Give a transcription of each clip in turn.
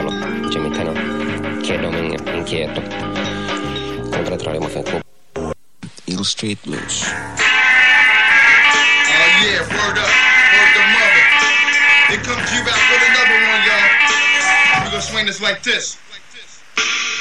pensarlo. Cioè, inquieto. Il street. Oh yeah, word up, word the mother. Comes with another one, y'all. We're gonna swing this like this.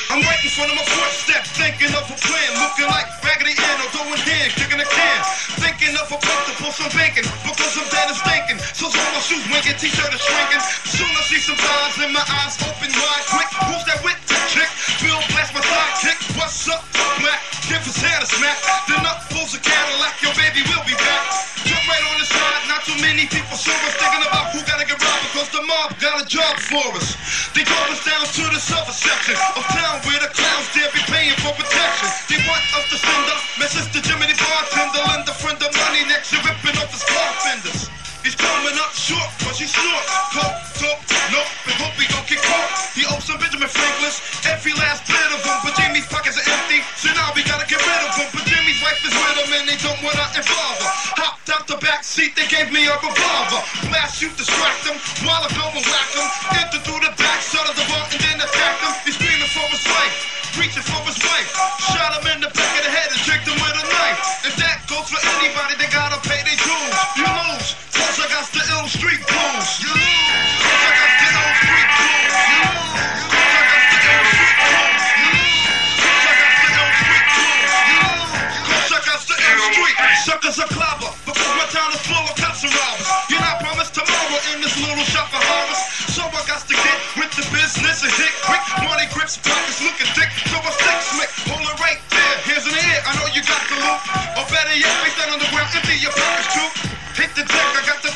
I'm of my front step, thinking of a plan, looking like Raggedy Ann or doing hands, kicking a can. Thinking of a place to pull some bacon, because I'm dead and stinking. So all my shoes winking, t-shirt is shrinking. Soon I see some bars in my eyes open wide, quick. Who's that with the chick? Bill blast my sidekick. What's up, black? Give his hand a smack. Then up pulls a Cadillac, your baby will be back. Jump right on the side, not too many people saw us thinking about who gotta get robbed because the mob got a job for us. They drove us down to this other section of town where the clowns dare be paying for protection. They want us to send up message to Jimmy the bartender, lend a friend of money next you're ripping off his car fenders. He's coming up short, cause he's short. Coke, dope, nope, and hope we don't get caught. He owes some Benjamin Franklin's, every last bit of them. But Jimmy's pockets are empty, so now we gotta get rid of him. But Jimmy's wife is with him and they don't wanna involve her. Hopped out the back seat, they gave me a revolver. Blast you, distract him, while I go and whack him. Enter through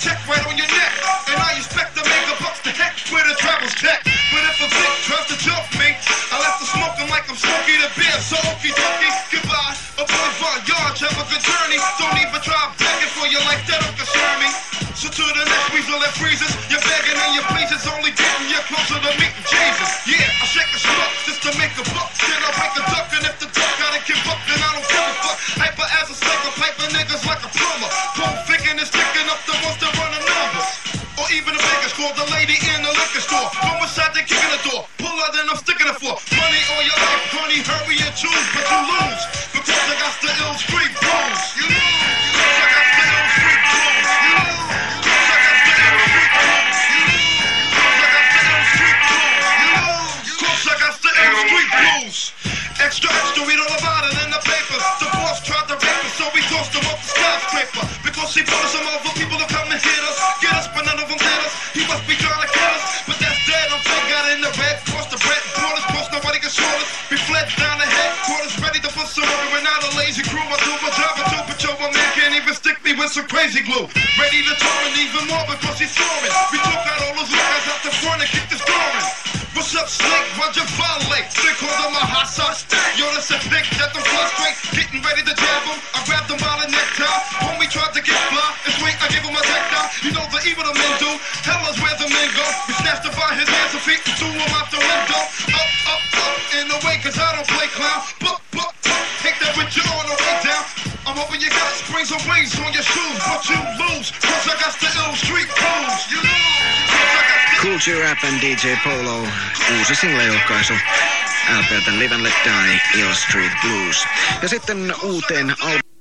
check right on your neck. And I expect to make a bucks to heck with a travel's check. But if a vic tries to jump me, I'll have to smoke him like I'm smoking the beer. So okie dokie, goodbye. A boy Von Yards, have a good journey. Don't even try begging for your life, that don't concern me. So to the next weasel that freezes, you're begging and your pleases only skyscraper. Because he brought some other people to come and hit us. Get us, but none of them did us. He must be trying to kill us. But that's dead, I'm still got in the red. Cross the red, brought us, nobody can short us. We fled down the headquarters, ready to put some. We're not a lazy crew. I do my job, I do patrol. My man can't even stick me with some crazy glue. Ready to torn even more because he's soaring. We took out all those guys out the front and kicked the. What's up, Snake? Roger Violate. Stick hold on my hot sauce. Yo, that's a dick that don't frustrate. Getting ready to jab him. I grabbed him by the necktie. Homie tried to get fly. And swing, I gave him a tech down. You know the evil the men do. Tell us where the men go. We snatched him by his hands and feet and threw him out the window. Up, up, up, in the way, cause I don't play clown. Buck, buck, buck. Take that with you on the way down. I'm hoping you got springs and wings on your shoes, but you lose. Cause I got the ill street blues. You lose. Cause I got the Cool J Rap and DJ Polo, uusi single-julkaisu. LPltä Live and Let Die, Ill Street Blues. Ja sitten uuteen al-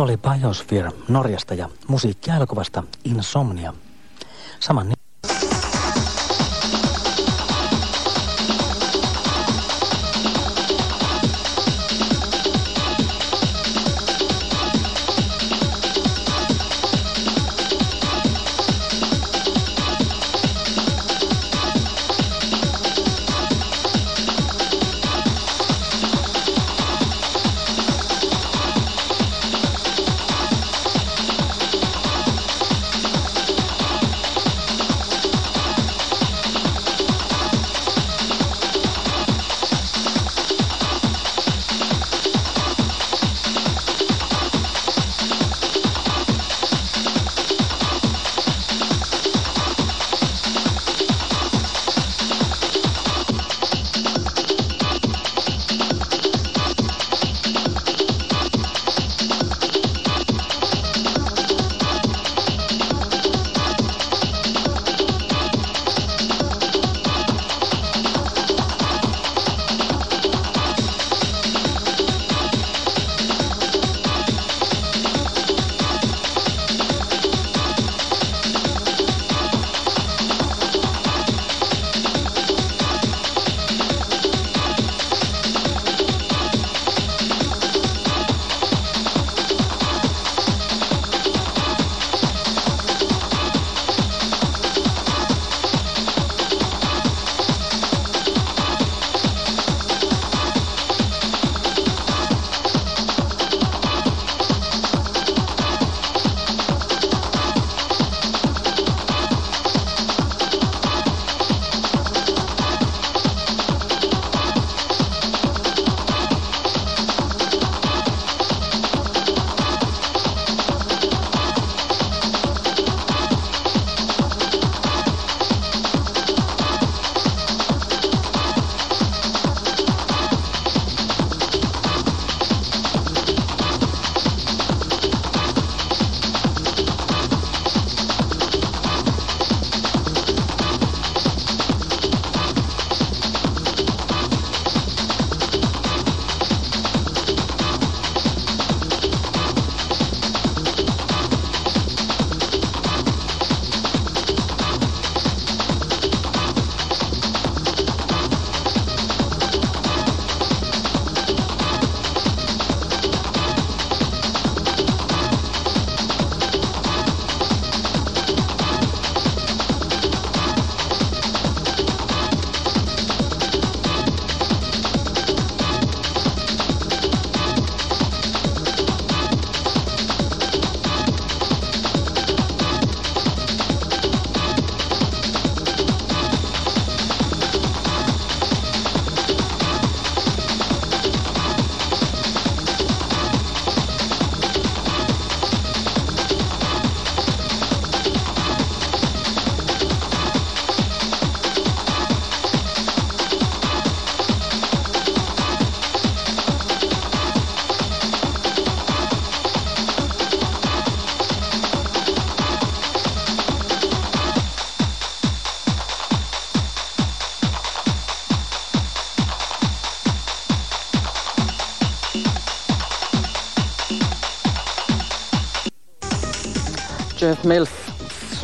Se oli Biosphere Norjasta ja musiikkielokuvasta Insomnia. Saman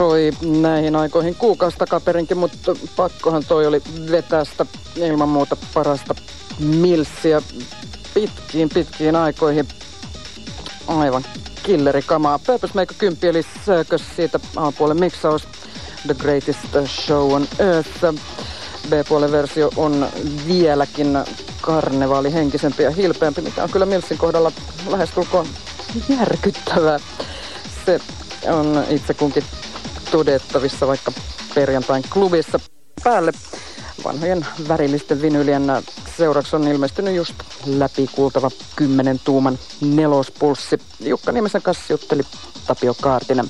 soi näihin aikoihin kuukausi takaperinkin, mutta pakkohan toi oli vetää sitä ilman muuta parasta Millsia pitkiin pitkiin aikoihin. Aivan killerikamaa. Purpose Maker 10 eli sökös siitä A-puolen miksaus The Greatest Show on Earth. B-puolen versio on vieläkin karnevaalihenkisempi ja hilpeämpi, mikä on kyllä Millsin kohdalla lähestulkoon järkyttävää. Se on itse kunkin todettavissa vaikka perjantain klubissa päälle. Vanhojen värillisten vinylien seuraksi on ilmestynyt just läpikuultava 10 tuuman nelospulssi. Jukka Niemisen kanssa jutteli Tapio Kaartinen.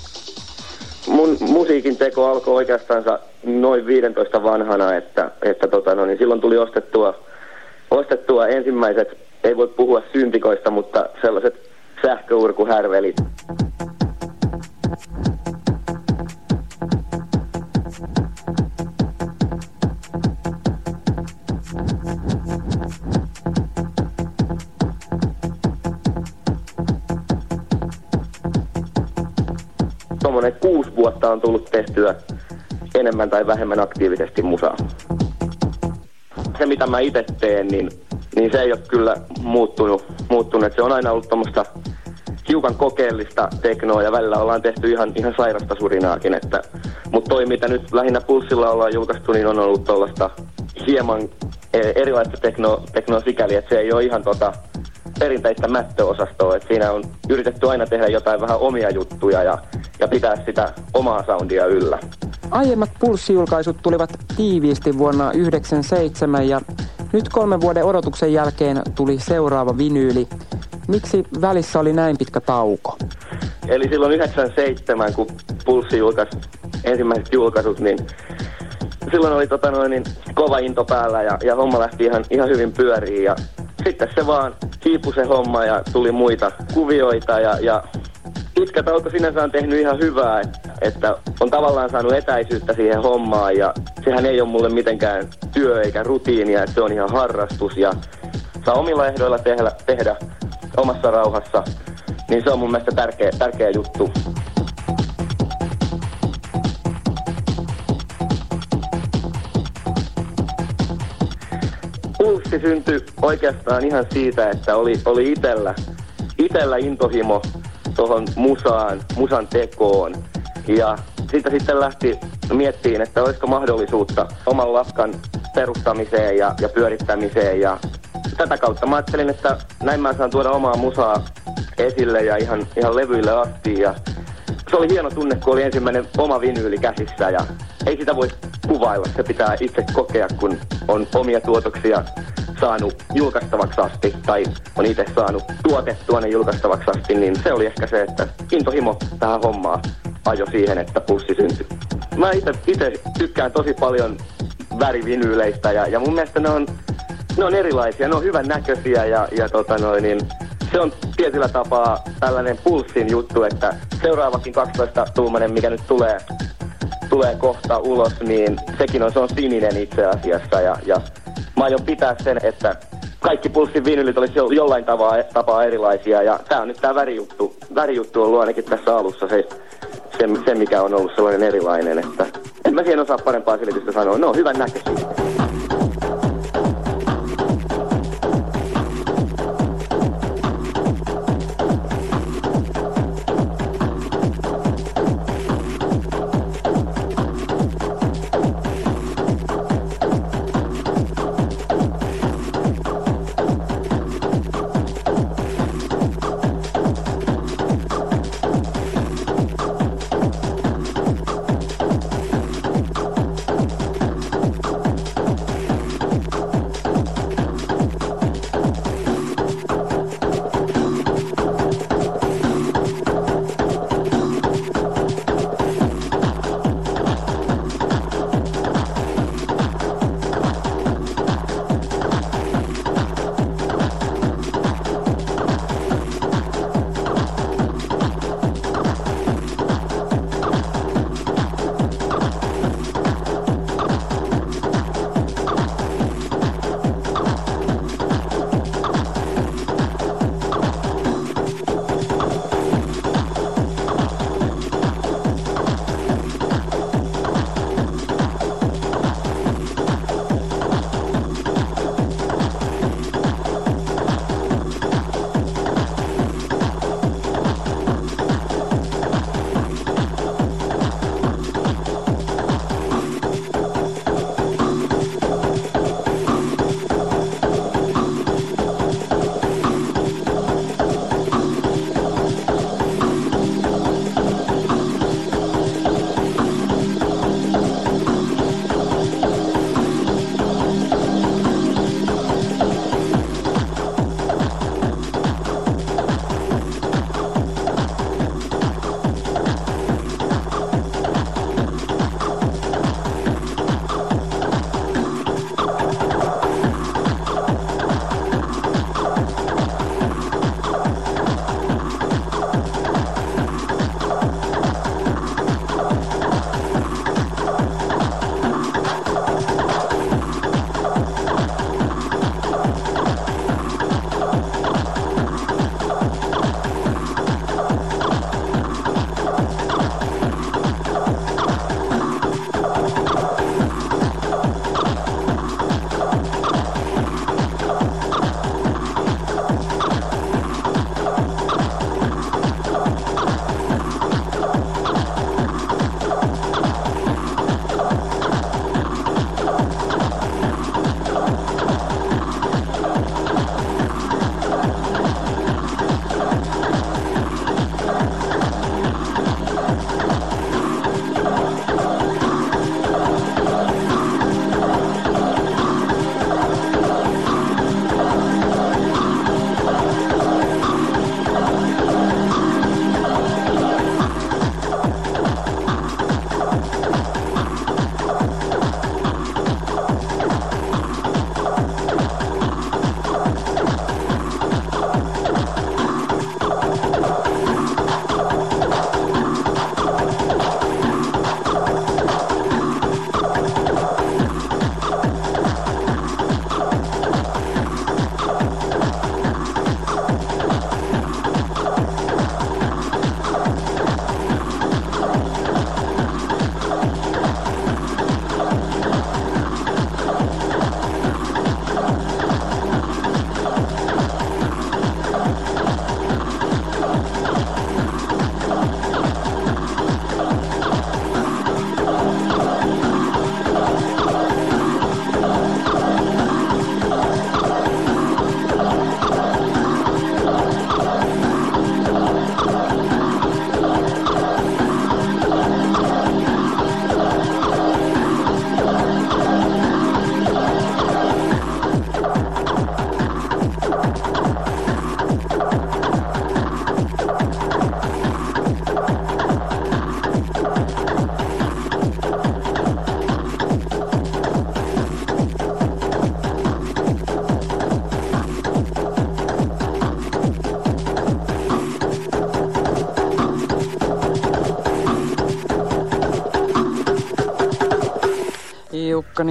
Mun musiikin teko alkoi oikeastaan noin 15 vanhana, että, että tota, no, niin silloin tuli ostettua, ostettua ensimmäiset, ei voi puhua syntikoista, mutta sellaiset sähköurkuhärvelit. Tuommoinen kuusi vuotta on tullut tehtyä enemmän tai vähemmän aktiivisesti musaa. Se mitä mä itse teen, niin, niin se ei ole kyllä muuttunut. muuttunut. Se on aina ollut tuommoista hiukan kokeellista teknoa ja välillä ollaan tehty ihan, ihan sairasta surinaakin. Että, mutta toi mitä nyt lähinnä Pulssilla ollaan julkaistu, niin on ollut tuollaista hieman e, erilaista teknoa, teknoa sikäli, että se ei ole ihan tota, perinteistä mättöosastoa. Että siinä on yritetty aina tehdä jotain vähän omia juttuja ja, ja pitää sitä omaa soundia yllä. Aiemmat pulssijulkaisut tulivat tiiviisti vuonna 1997 ja nyt kolmen vuoden odotuksen jälkeen tuli seuraava vinyyli. Miksi välissä oli näin pitkä tauko? Eli silloin 97, kun Pulssi julkaisi ensimmäiset julkaisut, niin silloin oli tota noin, niin kova into päällä ja, ja homma lähti ihan, ihan hyvin pyöriin. Ja sitten se vaan hiipui se homma ja tuli muita kuvioita ja, ja pitkä tauko sinänsä on tehnyt ihan hyvää, että on tavallaan saanut etäisyyttä siihen hommaan ja sehän ei ole mulle mitenkään työ eikä rutiinia, että se on ihan harrastus ja saa omilla ehdoilla tehdä, tehdä omassa rauhassa, niin se on mun mielestä tärkeä, tärkeä juttu. Pulssi syntyi oikeastaan ihan siitä, että oli, oli itellä, itellä intohimo tuohon musaan, musan tekoon. Ja siitä sitten lähti miettiin, että olisiko mahdollisuutta oman laskan perustamiseen ja, ja pyörittämiseen. Ja tätä kautta mä ajattelin, että näin mä saan tuoda omaa musaa esille ja ihan, ihan levyille asti. Ja se oli hieno tunne, kun oli ensimmäinen oma vinyyli käsissä ja ei sitä voi kuvailla. Se pitää itse kokea, kun on omia tuotoksia saanut julkaistavaksi asti tai on itse saanut tuotettua ne julkaistavaksi asti, niin se oli ehkä se, että intohimo tähän hommaan ajo siihen, että pussi syntyi. Mä itse tykkään tosi paljon värivinyyleistä ja, ja mun mielestä ne on, ne on erilaisia, ne on hyvän näköisiä ja, ja tota noin, niin se on tietyllä tapaa tällainen pulssin juttu, että seuraavakin 12-tuumainen, mikä nyt tulee, tulee kohta ulos, niin sekin on, se on sininen itse asiassa ja, ja mä aion pitää sen, että kaikki pulssin vinylit olisi jollain tapaa, tapaa erilaisia ja tämä on nyt tämä värijuttu. Värijuttu on ollut ainakin tässä alussa se, se, se, mikä on ollut sellainen erilainen, että en mä siihen osaa parempaa selitystä sanoa. Ne on hyvän näköisiä.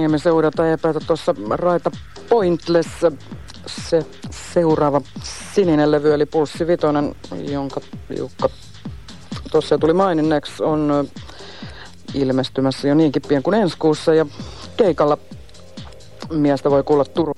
Tiukkaniemi seurata epätä tuossa Raita Pointless. Se seuraava sininen levy eli Pulssi Vitonen, jonka Jukka tuossa tuli maininneeksi, on ilmestymässä jo niinkin pian kuin ensi kuussa ja keikalla miestä voi kuulla Turun.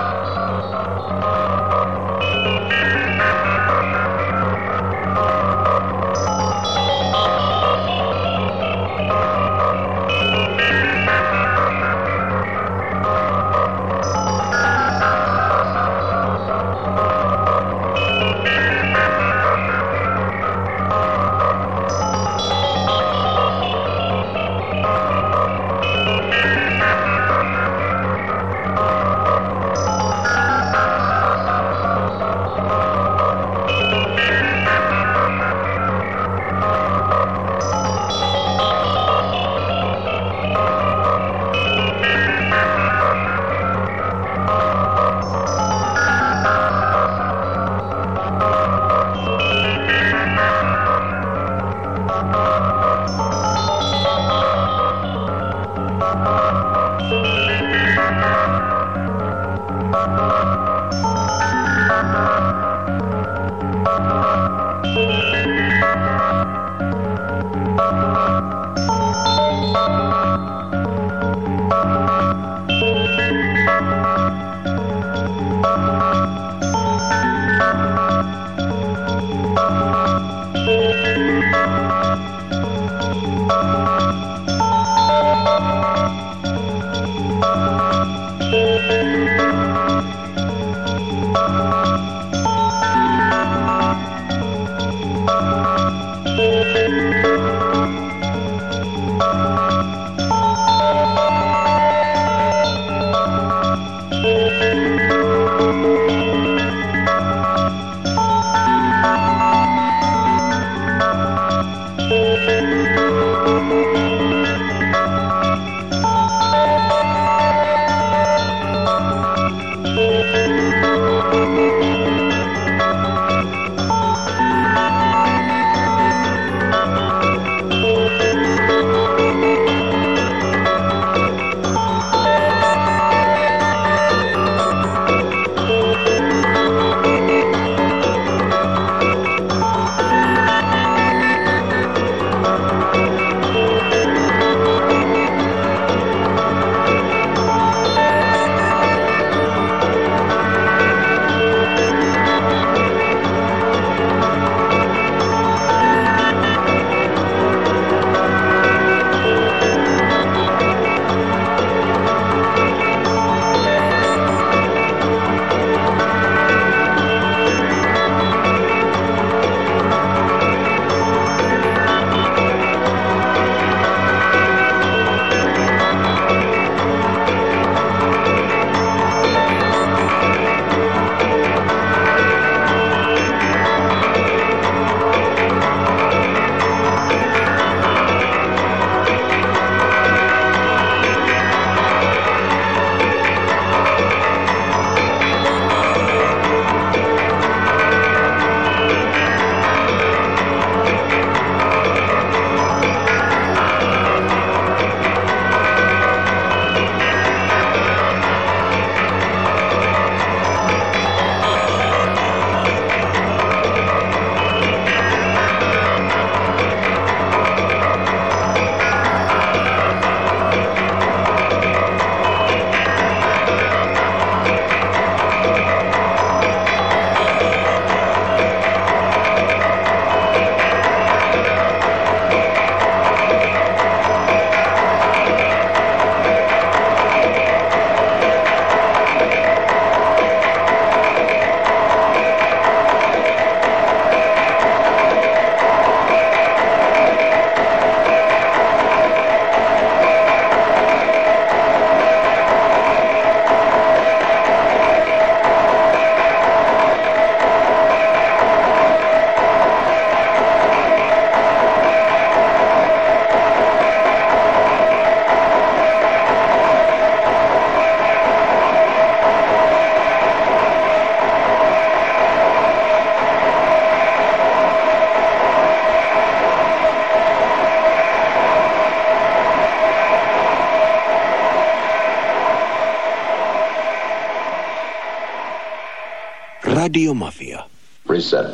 Radiomafia. Reset.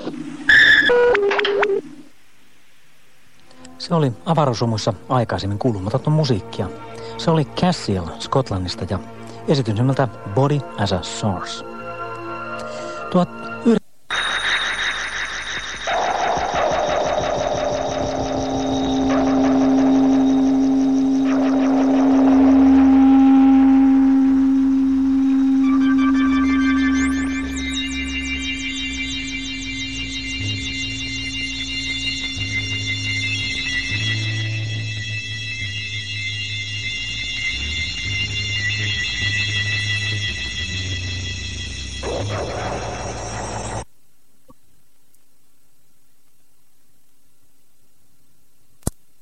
Se oli avaruusumuissa aikaisemmin kuulumatonta musiikkia. Se oli Cassiel Skotlannista ja esitys nimeltä Body as a Source.